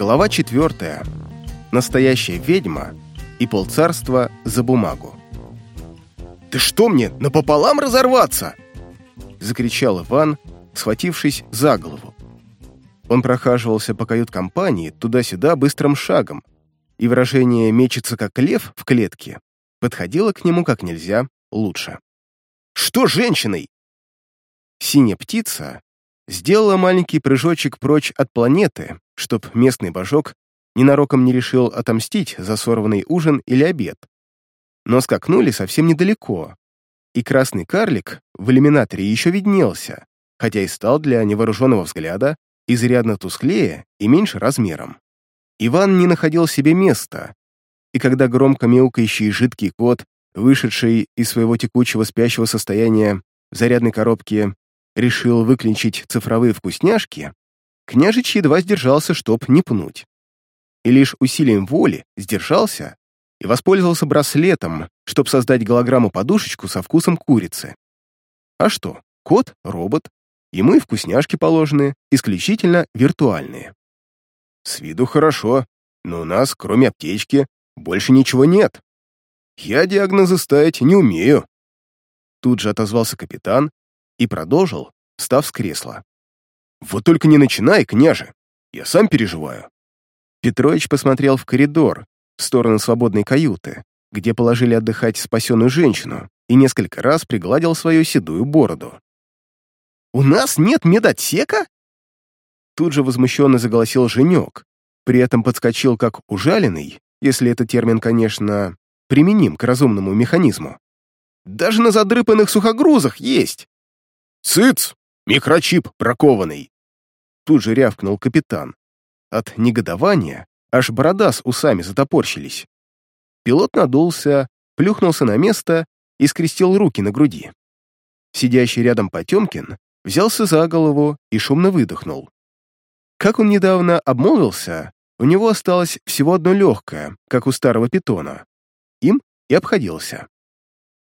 Глава четвертая. Настоящая ведьма и полцарства за бумагу. «Ты что мне, напополам разорваться?» Закричал Иван, схватившись за голову. Он прохаживался по кают-компании туда-сюда быстрым шагом, и выражение «мечется как лев» в клетке подходило к нему как нельзя лучше. «Что женщиной?» Синяя птица сделала маленький прыжочек прочь от планеты, чтоб местный божок ненароком не решил отомстить за сорванный ужин или обед. Но скакнули совсем недалеко, и красный карлик в иллюминаторе еще виднелся, хотя и стал для невооруженного взгляда изрядно тусклее и меньше размером. Иван не находил себе места, и когда громко мяукающий жидкий кот, вышедший из своего текучего спящего состояния зарядной коробке, решил выклинчить цифровые вкусняшки, княжич едва сдержался, чтоб не пнуть. И лишь усилием воли сдержался и воспользовался браслетом, чтобы создать голограмму-подушечку со вкусом курицы. А что, кот — робот, ему и вкусняшки положены, исключительно виртуальные. С виду хорошо, но у нас, кроме аптечки, больше ничего нет. Я диагнозы ставить не умею. Тут же отозвался капитан и продолжил, встав с кресла. «Вот только не начинай, княже, я сам переживаю». Петрович посмотрел в коридор, в сторону свободной каюты, где положили отдыхать спасенную женщину, и несколько раз пригладил свою седую бороду. «У нас нет медотсека?» Тут же возмущенно заголосил Женек, при этом подскочил как ужаленный, если этот термин, конечно, применим к разумному механизму. «Даже на задрыпанных сухогрузах есть!» «Цыц! Микрочип бракованный!» Тут же рявкнул капитан. От негодования аж борода с усами затопорщились. Пилот надулся, плюхнулся на место и скрестил руки на груди. Сидящий рядом Потемкин взялся за голову и шумно выдохнул. Как он недавно обмолвился, у него осталось всего одно легкое, как у старого питона. Им и обходился.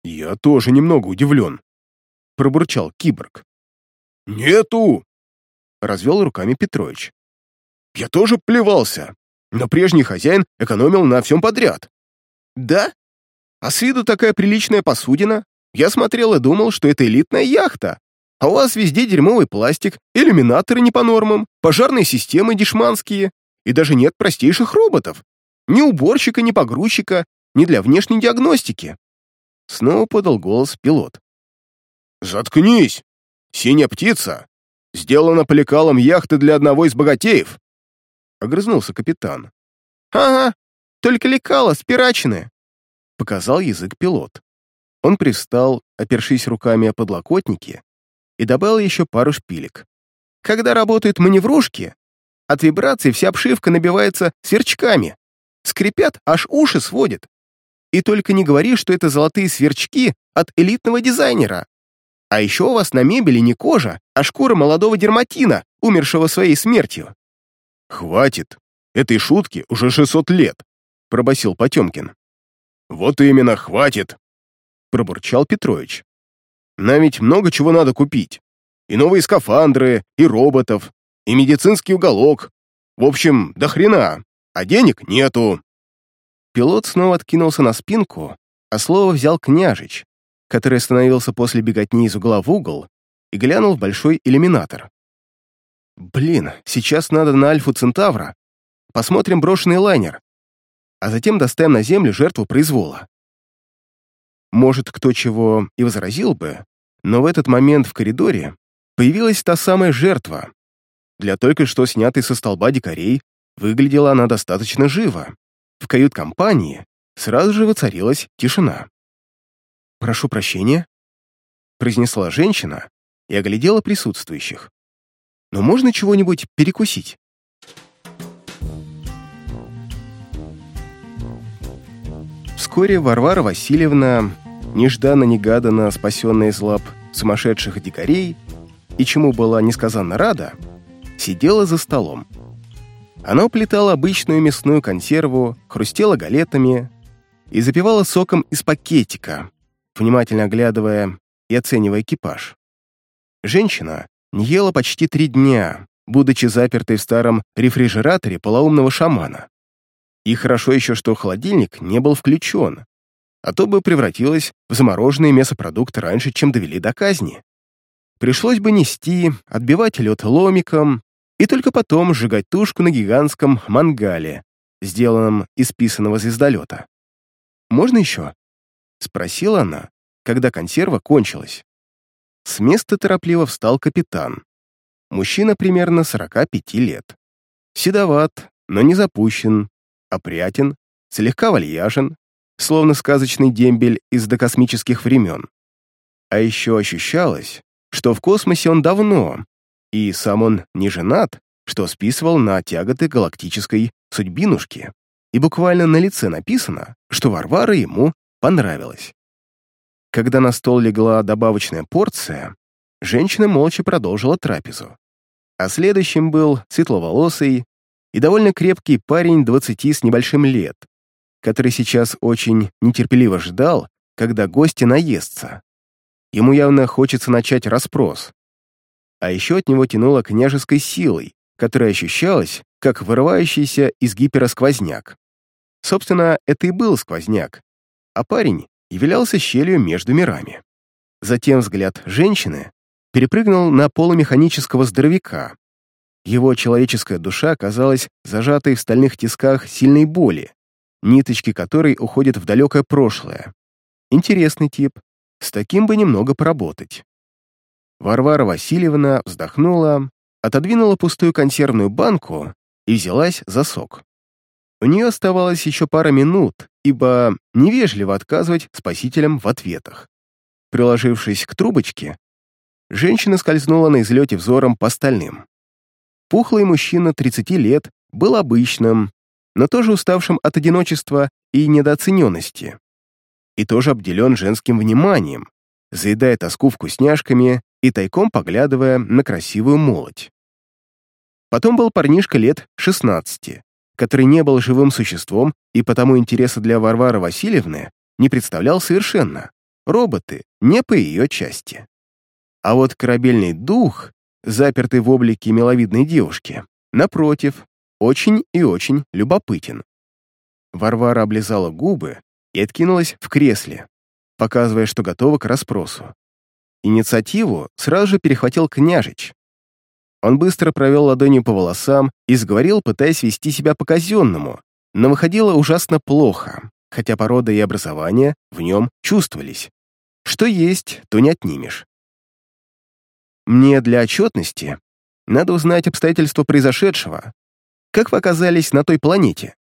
«Я тоже немного удивлен», — пробурчал киборг. «Нету!» — развел руками Петрович. «Я тоже плевался, но прежний хозяин экономил на всем подряд». «Да? А с виду такая приличная посудина. Я смотрел и думал, что это элитная яхта. А у вас везде дерьмовый пластик, иллюминаторы не по нормам, пожарные системы дешманские, и даже нет простейших роботов. Ни уборщика, ни погрузчика, ни для внешней диагностики». Снова подал голос пилот. «Заткнись! Синяя птица! Сделана по яхты для одного из богатеев!» Огрызнулся капитан. «Ага, только лекала спирачены!» Показал язык пилот. Он привстал, опершись руками о подлокотники, и добавил еще пару шпилек. Когда работают маневрушки, от вибраций вся обшивка набивается сверчками. Скрипят, аж уши сводят. И только не говори, что это золотые сверчки от элитного дизайнера. А еще у вас на мебели не кожа, а шкура молодого дерматина, умершего своей смертью». «Хватит. Этой шутки уже 600 лет», — пробасил Потемкин. «Вот именно, хватит», — пробурчал Петрович. «Нам ведь много чего надо купить. И новые скафандры, и роботов, и медицинский уголок. В общем, до хрена, а денег нету». Пилот снова откинулся на спинку, а слово взял княжич, который остановился после беготни из угла в угол и глянул в большой иллюминатор. «Блин, сейчас надо на Альфу Центавра. Посмотрим брошенный лайнер, а затем доставим на Землю жертву произвола». Может, кто чего и возразил бы, но в этот момент в коридоре появилась та самая жертва. Для только что снятой со столба дикарей выглядела она достаточно живо. В кают-компании сразу же воцарилась тишина. «Прошу прощения», — произнесла женщина и оглядела присутствующих. «Но можно чего-нибудь перекусить?» Вскоре Варвара Васильевна, нежданно-негаданно спасенная из лап сумасшедших дикарей, и чему была несказанно рада, сидела за столом. Она уплетала обычную мясную консерву, хрустела галетами и запивала соком из пакетика, внимательно оглядывая и оценивая экипаж. Женщина не ела почти три дня, будучи запертой в старом рефрижераторе полоумного шамана. И хорошо еще, что холодильник не был включен, а то бы превратилась в замороженные мясопродукты раньше, чем довели до казни. Пришлось бы нести, отбивать лед ломиком и только потом сжигать тушку на гигантском мангале, сделанном из писаного звездолета. «Можно еще?» — спросила она, когда консерва кончилась. С места торопливо встал капитан. Мужчина примерно 45 лет. Седоват, но не запущен, опрятен, слегка вальяжен, словно сказочный дембель из докосмических времен. А еще ощущалось, что в космосе он давно, и сам он не женат, что списывал на тяготы галактической судьбинушки, и буквально на лице написано, что Варвара ему понравилась. Когда на стол легла добавочная порция, женщина молча продолжила трапезу. А следующим был светловолосый и довольно крепкий парень 20 с небольшим лет, который сейчас очень нетерпеливо ждал, когда гости наестся. Ему явно хочется начать расспрос. А еще от него тянуло княжеской силой, которая ощущалась, как вырывающийся из гипера сквозняк. Собственно, это и был сквозняк, а парень являлся щелью между мирами. Затем взгляд женщины перепрыгнул на полумеханического здоровяка. Его человеческая душа оказалась зажатой в стальных тисках сильной боли, ниточки которой уходят в далекое прошлое. Интересный тип, с таким бы немного поработать. Варвара Васильевна вздохнула, отодвинула пустую консервную банку и взялась за сок. У нее оставалось еще пара минут, ибо невежливо отказывать спасителям в ответах. Приложившись к трубочке, женщина скользнула на излете взором по остальным. Пухлый мужчина 30 лет был обычным, но тоже уставшим от одиночества и недооцененности. И тоже обделен женским вниманием, заедая тоску вкусняшками и тайком поглядывая на красивую молоть. Потом был парнишка лет 16, который не был живым существом и потому интереса для Варвары Васильевны не представлял совершенно. Роботы не по ее части. А вот корабельный дух, запертый в облике миловидной девушки, напротив, очень и очень любопытен. Варвара облизала губы и откинулась в кресле, показывая, что готова к расспросу. Инициативу сразу же перехватил княжич, он быстро провел ладонью по волосам и сговорил, пытаясь вести себя по-казенному, но выходило ужасно плохо, хотя порода и образование в нем чувствовались. Что есть, то не отнимешь. Мне для отчетности надо узнать обстоятельства произошедшего. Как вы оказались на той планете?»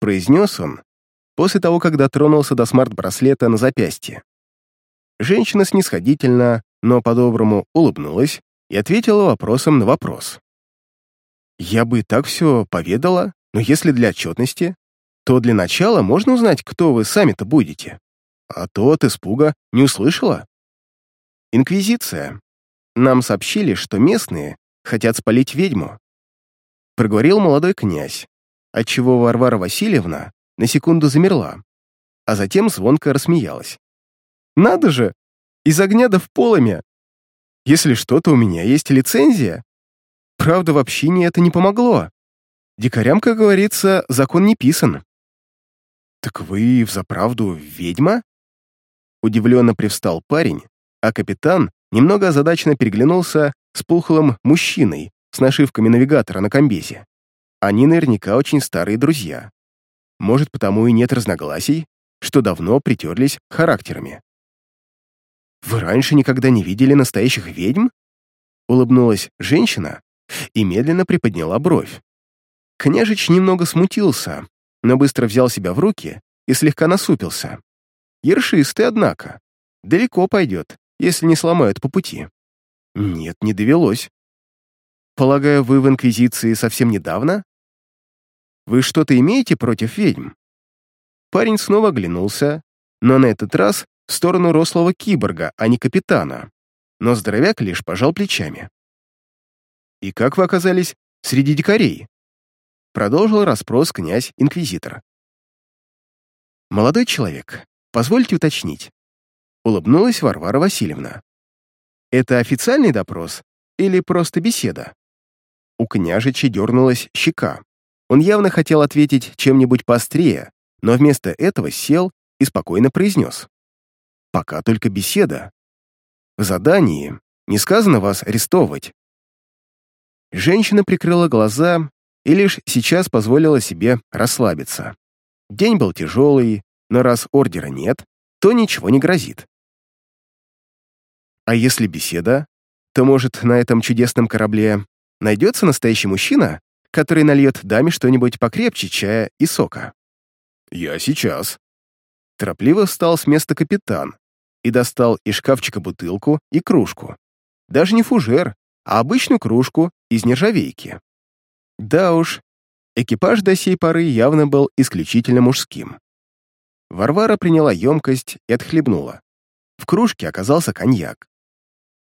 Произнес он после того, как дотронулся до смарт-браслета на запястье. Женщина снисходительно, но по-доброму улыбнулась и ответила вопросом на вопрос. «Я бы так все поведала, но если для отчетности, то для начала можно узнать, кто вы сами-то будете. А то от испуга не услышала». «Инквизиция. Нам сообщили, что местные хотят спалить ведьму», проговорил молодой князь, отчего Варвара Васильевна на секунду замерла, а затем звонко рассмеялась. «Надо же! Из огня да в полымя! Если что-то у меня есть лицензия. Правда, в общине это не помогло. Дикарям, как говорится, закон не писан. «Так вы, взаправду, ведьма?» Удивленно привстал парень, а капитан немного озадаченно переглянулся с пухлым мужчиной с нашивками навигатора на комбезе. Они наверняка очень старые друзья. Может, потому и нет разногласий, что давно притерлись характерами. «Вы раньше никогда не видели настоящих ведьм?» Улыбнулась женщина и медленно приподняла бровь. Княжич немного смутился, но быстро взял себя в руки и слегка насупился. Ершистый, однако. Далеко пойдет, если не сломают по пути. Нет, не довелось. Полагаю, вы в Инквизиции совсем недавно? Вы что-то имеете против ведьм? Парень снова оглянулся, но на этот раз в сторону рослого киборга, а не капитана, но здоровяк лишь пожал плечами. «И как вы оказались среди дикарей?» Продолжил расспрос князь-инквизитор. «Молодой человек, позвольте уточнить». Улыбнулась Варвара Васильевна. «Это официальный допрос или просто беседа?» у княжича дернулась щека. Он явно хотел ответить чем-нибудь поострее, но вместо этого сел и спокойно произнес. «Пока только беседа. В задании не сказано вас арестовывать». Женщина прикрыла глаза и лишь сейчас позволила себе расслабиться. День был тяжелый, но раз ордера нет, то ничего не грозит. А если беседа, то, может, на этом чудесном корабле найдется настоящий мужчина, который нальет даме что-нибудь покрепче чая и сока? «Я сейчас». Торопливо встал с места капитан и достал из шкафчика бутылку и кружку. Даже не фужер, а обычную кружку из нержавейки. Да уж, экипаж до сей поры явно был исключительно мужским. Варвара приняла емкость и отхлебнула. В кружке оказался коньяк.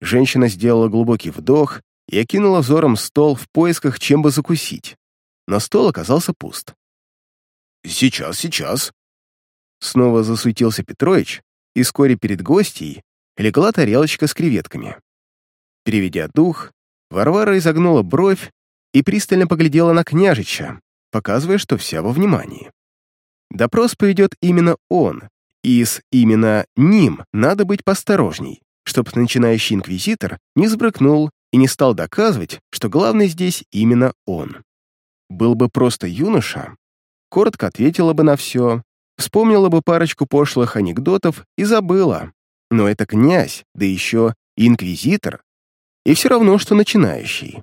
Женщина сделала глубокий вдох и окинула взором стол в поисках, чем бы закусить. Но стол оказался пуст. «Сейчас, сейчас!» Снова засуетился Петрович, и вскоре перед гостьей легла тарелочка с креветками. Переведя дух, Варвара изогнула бровь и пристально поглядела на княжича, показывая, что вся во внимании. Допрос поведет именно он, и с именно ним надо быть посторожней чтоб начинающий инквизитор не сбрыкнул и не стал доказывать, что главный здесь именно он. Был бы просто юноша, коротко ответила бы на все, вспомнила бы парочку пошлых анекдотов и забыла. Но это князь, да еще инквизитор. И все равно, что начинающий.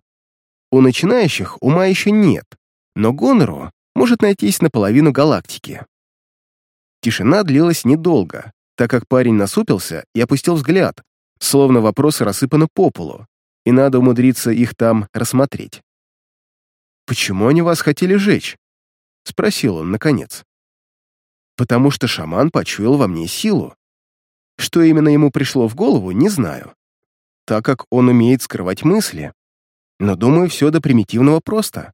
У начинающих ума еще нет, но гонору может найтись наполовину галактики. Тишина длилась недолго, так как парень насупился и опустил взгляд, словно вопросы рассыпаны по полу, и надо умудриться их там рассмотреть. «Почему они вас хотели жечь?» — спросил он, наконец. «Потому что шаман почуял во мне силу. Что именно ему пришло в голову, не знаю, так как он умеет скрывать мысли. Но, думаю, все до примитивного просто.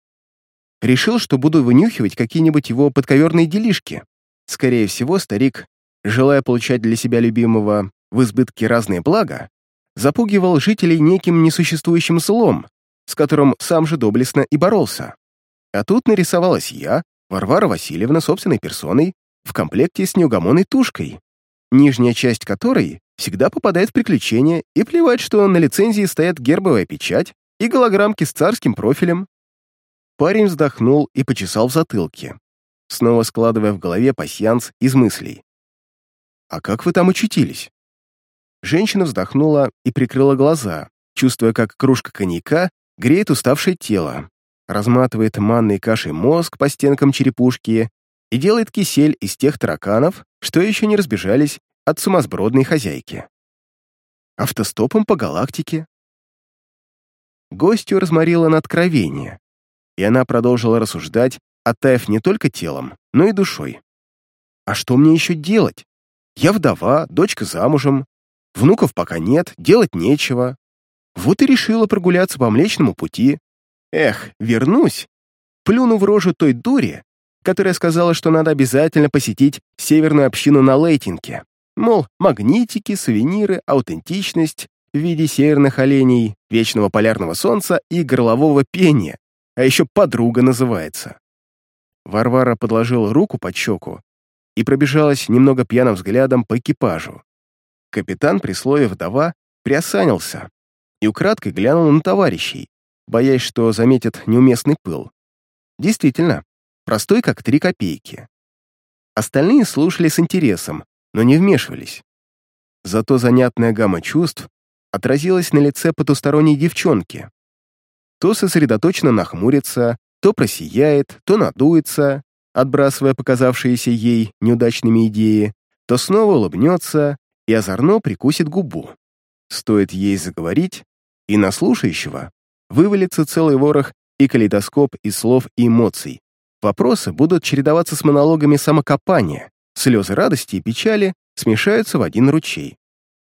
Решил, что буду вынюхивать какие-нибудь его подковерные делишки. Скорее всего, старик, желая получать для себя любимого в избытке разные блага, запугивал жителей неким несуществующим злом, с которым сам же доблестно и боролся. А тут нарисовалась я, Варвара Васильевна, собственной персоной, в комплекте с неугомонной тушкой, нижняя часть которой всегда попадает в приключения и плевать, что на лицензии стоят гербовая печать и голограммки с царским профилем. Парень вздохнул и почесал в затылке, снова складывая в голове пасьянс из мыслей. «А как вы там очутились?» Женщина вздохнула и прикрыла глаза, чувствуя, как кружка коньяка греет уставшее тело, разматывает манной кашей мозг по стенкам черепушки и делает кисель из тех тараканов, что еще не разбежались от сумасбродной хозяйки. Автостопом по галактике. Гостью разморила на откровение, и она продолжила рассуждать, оттаив не только телом, но и душой. «А что мне еще делать? Я вдова, дочка замужем, Внуков пока нет, делать нечего. Вот и решила прогуляться по Млечному пути. Эх, вернусь. Плюну в рожу той дури, которая сказала, что надо обязательно посетить северную общину на Лейтинке. Мол, магнитики, сувениры, аутентичность в виде северных оленей, вечного полярного солнца и горлового пения, а еще подруга называется. Варвара подложила руку под щеку и пробежалась немного пьяным взглядом по экипажу. Капитан при слове «вдова» приосанился и украдкой глянул на товарищей, боясь, что заметят неуместный пыл. Действительно, простой как три копейки. Остальные слушали с интересом, но не вмешивались. Зато занятная гамма чувств отразилась на лице потусторонней девчонки. То сосредоточенно нахмурится, то просияет, то надуется, отбрасывая показавшиеся ей неудачными идеи, то снова улыбнется и озорно прикусит губу. Стоит ей заговорить, и на слушающего вывалится целый ворох и калейдоскоп из слов и эмоций. Вопросы будут чередоваться с монологами самокопания, слезы радости и печали смешаются в один ручей.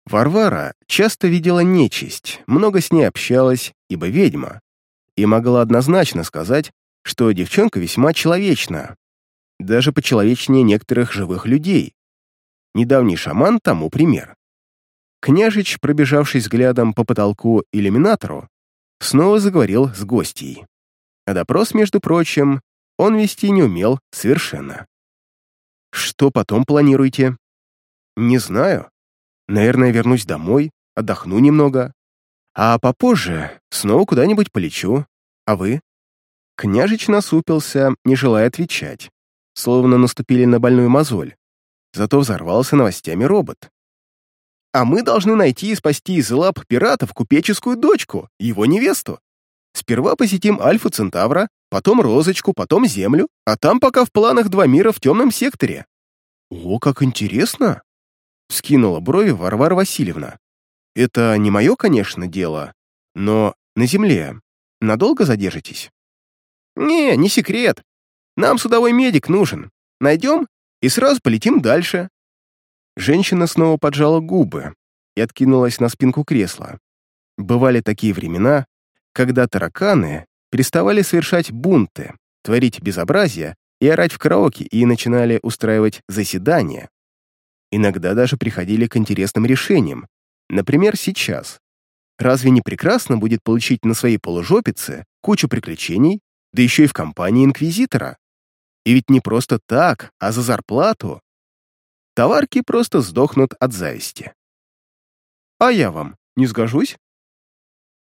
Варвара часто видела нечисть, много с ней общалась, ибо ведьма, и могла однозначно сказать, что девчонка весьма человечна, даже почеловечнее некоторых живых людей, Недавний шаман тому пример. Княжич, пробежавшись взглядом по потолку иллюминатору, снова заговорил с гостьей. А допрос, между прочим, он вести не умел совершенно. «Что потом планируете?» «Не знаю. Наверное, вернусь домой, отдохну немного. А попозже снова куда-нибудь полечу. А вы?» Княжич насупился, не желая отвечать, словно наступили на больную мозоль. Зато взорвался новостями робот. «А мы должны найти и спасти из лап пиратов купеческую дочку, его невесту. Сперва посетим Альфу Центавра, потом Розочку, потом Землю, а там пока в планах два мира в темном секторе». «О, как интересно!» — скинула брови Варвара Васильевна. «Это не мое, конечно, дело, но на Земле надолго задержитесь?» «Не, не секрет. Нам судовой медик нужен. Найдем и сразу полетим дальше». Женщина снова поджала губы и откинулась на спинку кресла. Бывали такие времена, когда тараканы переставали совершать бунты, творить безобразие и орать в караоке и начинали устраивать заседания. Иногда даже приходили к интересным решениям. Например, сейчас. Разве не прекрасно будет получить на своей полужопице кучу приключений да еще и в компании инквизитора. И ведь не просто так, а за зарплату. Товарки просто сдохнут от зависти. «А я вам не сгожусь?»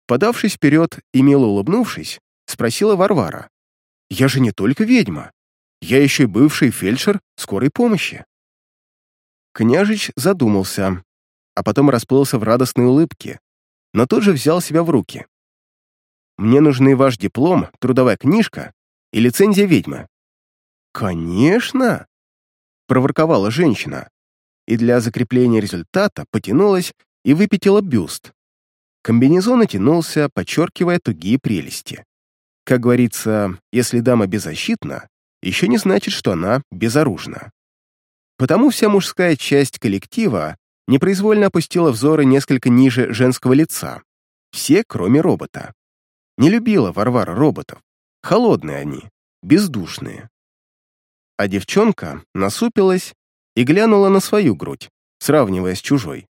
Подавшись вперед и мило улыбнувшись, спросила Варвара. «Я же не только ведьма. Я еще и бывший фельдшер скорой помощи». Княжич задумался, а потом расплылся в радостной улыбке, но тут же взял себя в руки. Мне нужны ваш диплом, трудовая книжка и лицензия ведьмы». «Конечно!» — проворковала женщина, и для закрепления результата потянулась и выпятила бюст. Комбинезон натянулся, подчеркивая тугие прелести. Как говорится, если дама беззащитна, еще не значит, что она безоружна. Потому вся мужская часть коллектива непроизвольно опустила взоры несколько ниже женского лица. Все, кроме робота. Не любила Варвара роботов. Холодные они, бездушные. А девчонка насупилась и глянула на свою грудь, сравнивая с чужой.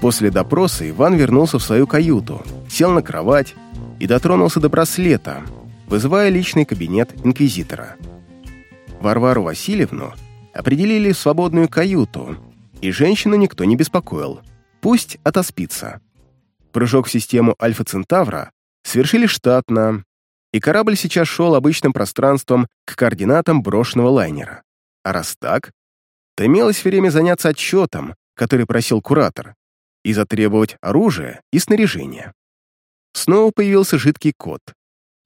После допроса Иван вернулся в свою каюту, сел на кровать и дотронулся до браслета, вызывая личный кабинет инквизитора. Варвару Васильевну определили в свободную каюту, и женщину никто не беспокоил. Пусть отоспится. Прыжок в систему Альфа Центавра совершили штатно, и корабль сейчас шел обычным пространством к координатам брошенного лайнера. А раз так, то имелось время заняться отчетом, который просил куратор, и затребовать оружие и снаряжение. Снова появился жидкий кот.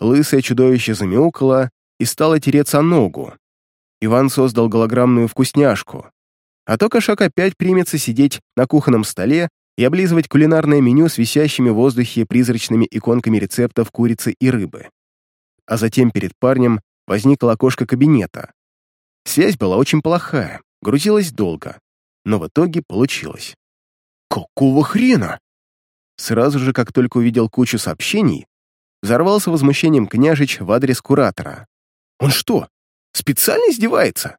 Лысое чудовище замяукало и стало тереться о ногу. Иван создал голограммную вкусняшку, а то кошак опять примется сидеть на кухонном столе и облизывать кулинарное меню с висящими в воздухе призрачными иконками рецептов курицы и рыбы. А затем перед парнем возникло окошко кабинета. Связь была очень плохая, грузилась долго, но в итоге получилось. «Какого хрена?» Сразу же, как только увидел кучу сообщений, взорвался возмущением княжич в адрес куратора. «Он что, специально издевается?»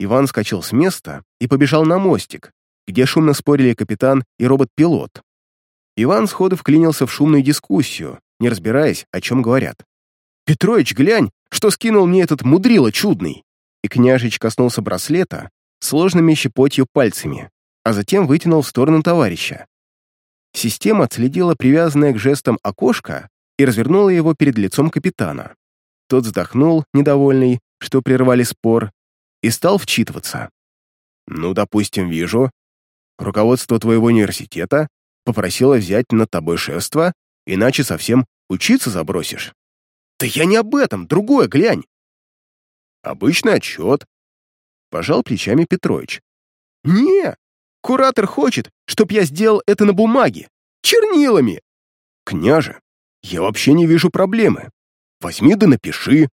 Иван скачал с места и побежал на мостик, где шумно спорили капитан и робот-пилот. Иван сходу вклинился в шумную дискуссию, не разбираясь, о чем говорят. «Петрович, глянь, что скинул мне этот мудрило чудный!» И княжич коснулся браслета сложными щепотью пальцами, а затем вытянул в сторону товарища. Система отследила привязанное к жестам окошко и развернула его перед лицом капитана. Тот вздохнул, недовольный, что прервали спор, и стал вчитываться. «Ну, допустим, вижу. Руководство твоего университета попросило взять над тобой шефство, иначе совсем учиться забросишь». «Да я не об этом, другое глянь!» «Обычный отчет», — пожал плечами Петрович. «Не, куратор хочет, чтоб я сделал это на бумаге, чернилами!» «Княже, я вообще не вижу проблемы. Возьми да напиши».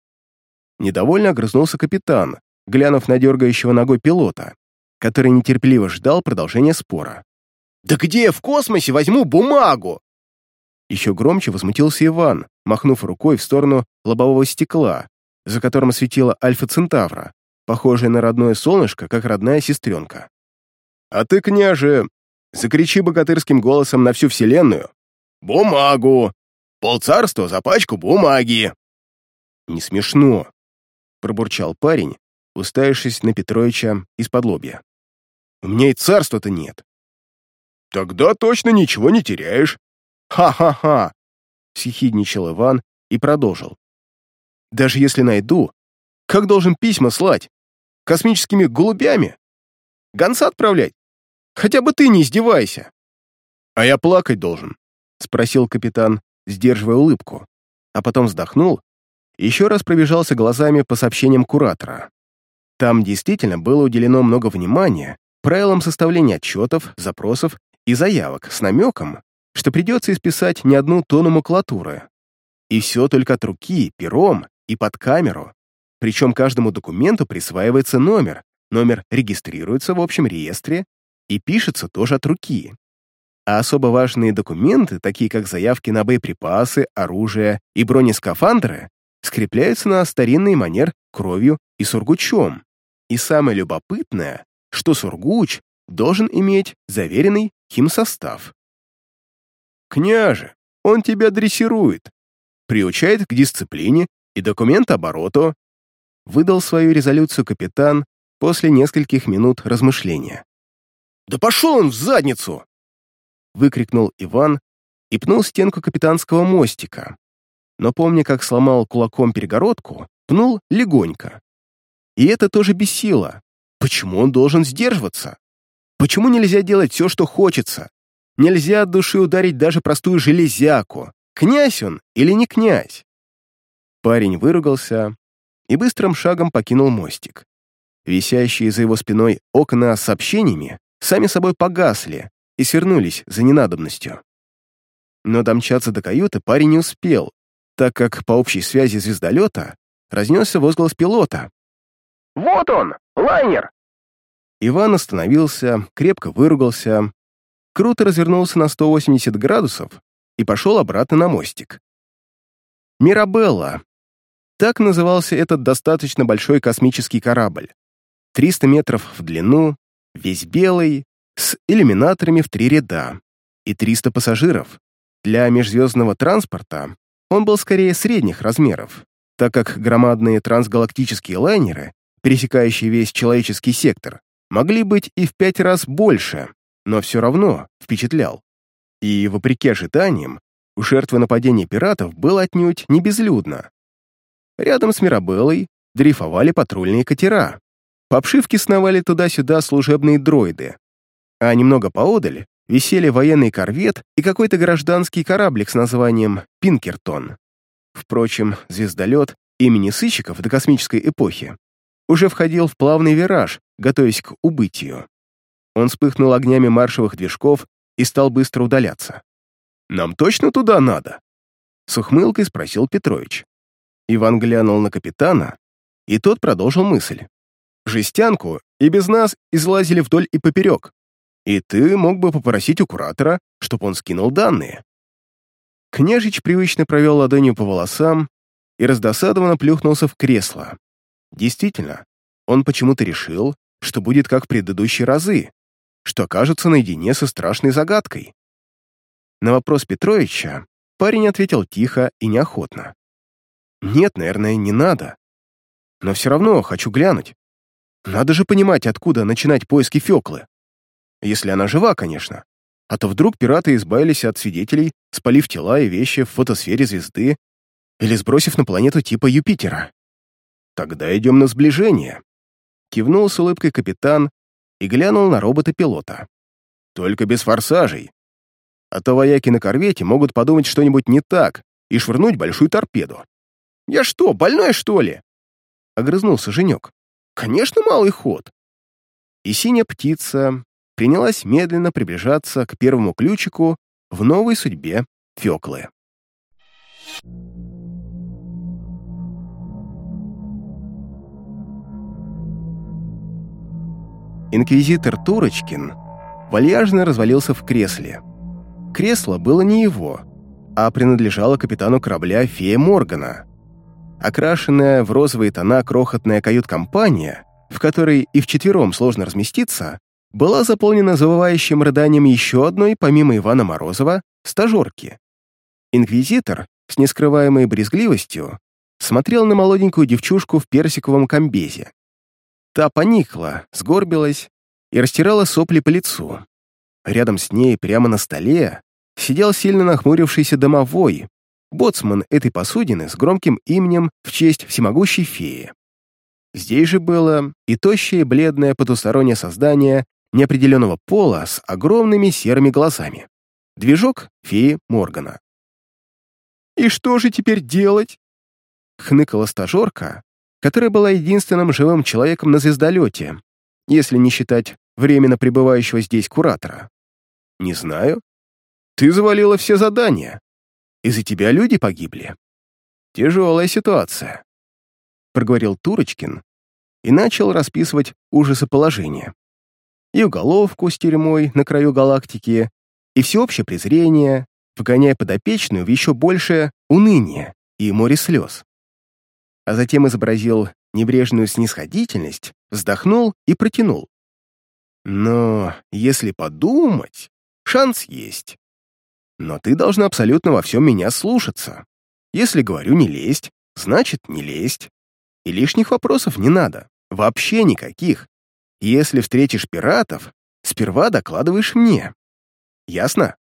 Недовольно огрызнулся капитан, глянув на дергающего ногой пилота, который нетерпеливо ждал продолжения спора. «Да где я в космосе возьму бумагу?» Еще громче возмутился Иван, махнув рукой в сторону лобового стекла, за которым светила Альфа Центавра, похожая на родное солнышко, как родная сестренка. А ты, княже, закричи богатырским голосом на всю вселенную. «Бумагу! Полцарства за пачку бумаги!» «Не смешно», — пробурчал парень, уставившись на Петровича из-под лобья. «У меня и царства-то нет». «Тогда точно ничего не теряешь». «Ха-ха-ха!» — съехидничал Иван и продолжил. «Даже если найду, как должен письма слать? Космическими голубями? Гонца отправлять? Хотя бы ты не издевайся!» «А я плакать должен», — спросил капитан, сдерживая улыбку, а потом вздохнул и еще раз пробежался глазами по сообщениям куратора. Там действительно было уделено много внимания правилам составления отчетов, запросов и заявок с намеком, что придется исписать не одну тонну макулатуры. И все только от руки, пером и под камеру. Причем каждому документу присваивается номер, номер регистрируется в общем реестре и пишется тоже от руки. А особо важные документы, такие как заявки на боеприпасы, оружие и бронескафандры, скрепляются на старинный манер кровью и сургучом. И самое любопытное, что сургуч должен иметь заверенный химсостав. «Княже, он тебя дрессирует, приучает к дисциплине и документообороту», выдал свою резолюцию капитан после нескольких минут размышления. «Да пошел он в задницу!» выкрикнул Иван и пнул стенку капитанского мостика. Но помня, как сломал кулаком перегородку, пнул легонько. И это тоже бесило. Почему он должен сдерживаться? Почему нельзя делать все, что хочется? Нельзя от души ударить даже простую железяку. Князь он или не князь? Парень выругался и быстрым шагом покинул мостик. Висящие за его спиной окна с сообщениями сами собой погасли, и свернулись за ненадобностью. Но домчаться до каюты парень не успел, так как по общей связи звездолета разнесся возглас пилота. «Вот он, лайнер!» Иван остановился, крепко выругался, круто развернулся на 180 градусов и пошел обратно на мостик. «Мирабелла» — так назывался этот достаточно большой космический корабль. 300 метров в длину, весь белый, с иллюминаторами в три ряда и 300 пассажиров. Для межзвездного транспорта он был скорее средних размеров, так как громадные трансгалактические лайнеры, пересекающие весь человеческий сектор, могли быть и в пять раз больше, но все равно впечатлял. И, вопреки ожиданиям, у жертвы нападения пиратов было отнюдь не безлюдно. Рядом с Мирабеллой дрейфовали патрульные катера. По обшивке сновали туда-сюда служебные дроиды, а немного поодаль висели военный корвет и какой-то гражданский кораблик с названием «Пинкертон». Впрочем, звездолет имени сыщиков до космической эпохи уже входил в плавный вираж, готовясь к убытию. Он вспыхнул огнями маршевых движков и стал быстро удаляться. «Нам точно туда надо?» С ухмылкой спросил Петрович. Иван глянул на капитана, и тот продолжил мысль. «Жестянку и без нас излазили вдоль и поперек. И ты мог бы попросить у куратора, чтобы он скинул данные. Княжич привычно провел ладонью по волосам и раздосадованно плюхнулся в кресло. Действительно, он почему-то решил, что будет как в предыдущие разы, что окажется наедине со страшной загадкой. На вопрос Петровича парень ответил тихо и неохотно. «Нет, наверное, не надо. Но все равно хочу глянуть. Надо же понимать, откуда начинать поиски Феклы. Если она жива, конечно. А то вдруг пираты избавились от свидетелей, спалив тела и вещи в фотосфере звезды или сбросив на планету типа Юпитера. Тогда идем на сближение. Кивнул с улыбкой капитан и глянул на робота-пилота. Только без форсажей. А то вояки на корвете могут подумать что-нибудь не так и швырнуть большую торпеду. «Я что, больной, что ли?» Огрызнулся Женек. «Конечно, малый ход». И синяя птица, принялась медленно приближаться к первому ключику в новой судьбе Феклы. Инквизитор Турочкин вальяжно развалился в кресле. Кресло было не его, а принадлежало капитану корабля Фея Моргана. Окрашенная в розовые тона крохотная кают-компания, в которой и вчетвером сложно разместиться, была заполнена завывающим рыданием еще одной, помимо Ивана Морозова, стажерки. Инквизитор, с нескрываемой брезгливостью, смотрел на молоденькую девчушку в персиковом комбезе. Та поникла, сгорбилась и растирала сопли по лицу. Рядом с ней, прямо на столе, сидел сильно нахмурившийся домовой, боцман этой посудины с громким именем в честь всемогущей феи. Здесь же было и тощее, бледное потустороннее создание неопределенного пола с огромными серыми глазами. Движок феи Моргана. «И что же теперь делать?» — хныкала стажерка, которая была единственным живым человеком на звездолете, если не считать временно пребывающего здесь куратора. «Не знаю. Ты завалила все задания. Из-за тебя люди погибли. Тяжелая ситуация», — проговорил Турочкин и начал расписывать ужасы положения. И уголовку с тюрьмой на краю галактики, и всеобщее презрение, вгоняя подопечную в еще большее уныние и море слез. А затем изобразил небрежную снисходительность, вздохнул и протянул. Но если подумать, шанс есть. Но ты должна абсолютно во всем меня слушаться. Если говорю не лезть, значит не лезть. И лишних вопросов не надо. Вообще никаких. Если встретишь пиратов, сперва докладываешь мне. Ясно?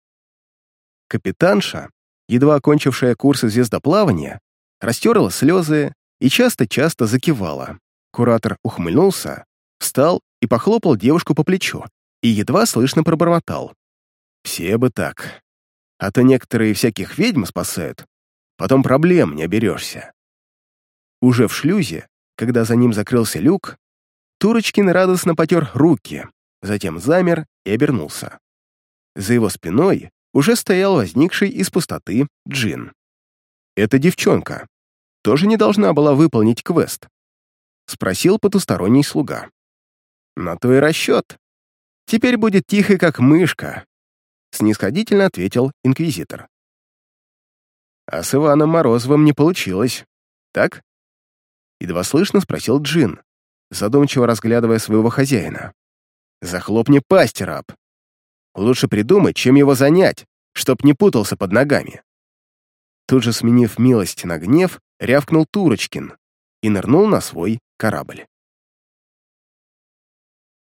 Капитанша, едва окончившая курсы звездоплавания, растерла слезы и часто-часто закивала. Куратор ухмыльнулся, встал и похлопал девушку по плечу и едва слышно пробормотал. «Все бы так. А то некоторые всяких ведьм спасают, потом проблем не оберешься». Уже в шлюзе, когда за ним закрылся люк, Турочкин радостно потер руки, затем замер и обернулся. За его спиной уже стоял возникший из пустоты Джин. Эта девчонка тоже не должна была выполнить квест? Спросил потусторонний слуга. На то и расчет. Теперь будет тихо, как мышка, снисходительно ответил инквизитор. А с Иваном Морозовым не получилось, так? Едва слышно спросил Джин, задумчиво разглядывая своего хозяина. «Захлопни пасть, раб. Лучше придумать, чем его занять, чтоб не путался под ногами». Тут же сменив милость на гнев, рявкнул Турочкин и нырнул на свой корабль.